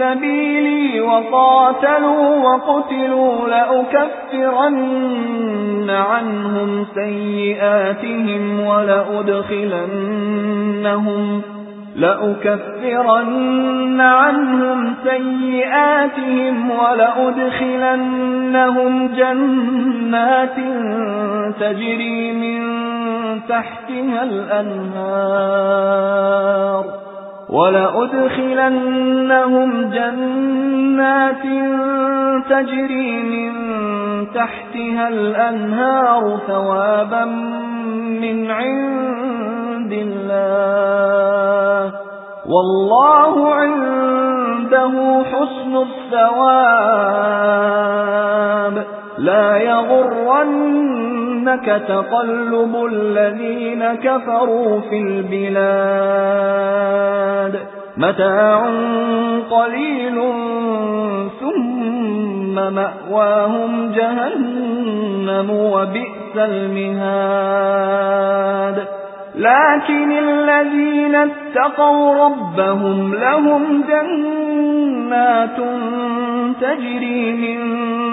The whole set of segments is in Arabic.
سبيلي وقاتلوا وقتلوا لأكفرن عنهم سيئاتهم ولأدخلنهم لأكفرن عنهم سيئاتهم ولأدخلنهم جنات تجري من تحتها الأنهار ولأدخلنهم جنات تجري من تحتها الأنهار ثوابا من عند الله. والله عنده حسن الثواب. لا يغرنك تقلب الذين كفروا في البلاد. متاع قليل ثم مأواهم جهنم وبئس المهاد. لكن الذين اتقوا ربهم لهم جنات تجري من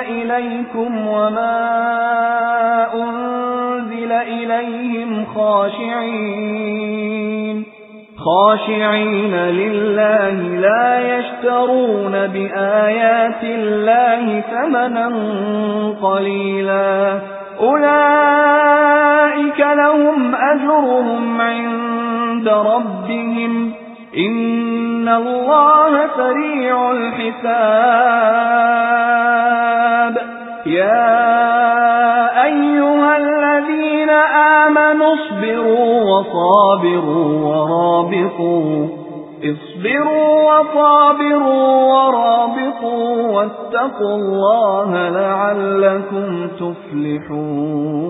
إِلَيْكُمْ وَمَا أُنْزِلَ إِلَيْهِمْ خَاشِعِينَ. خاشعين لله لا يشترون بآيات الله ثمنا قليلا. أولئك لهم أجرهم عند ربهم. إن الله سريع الحساب. يا أيها الذين آمنوا اصبروا وصابروا ورابطوا. اصبروا وصابروا ورابطوا. واتقوا الله لعلكم تفلحون.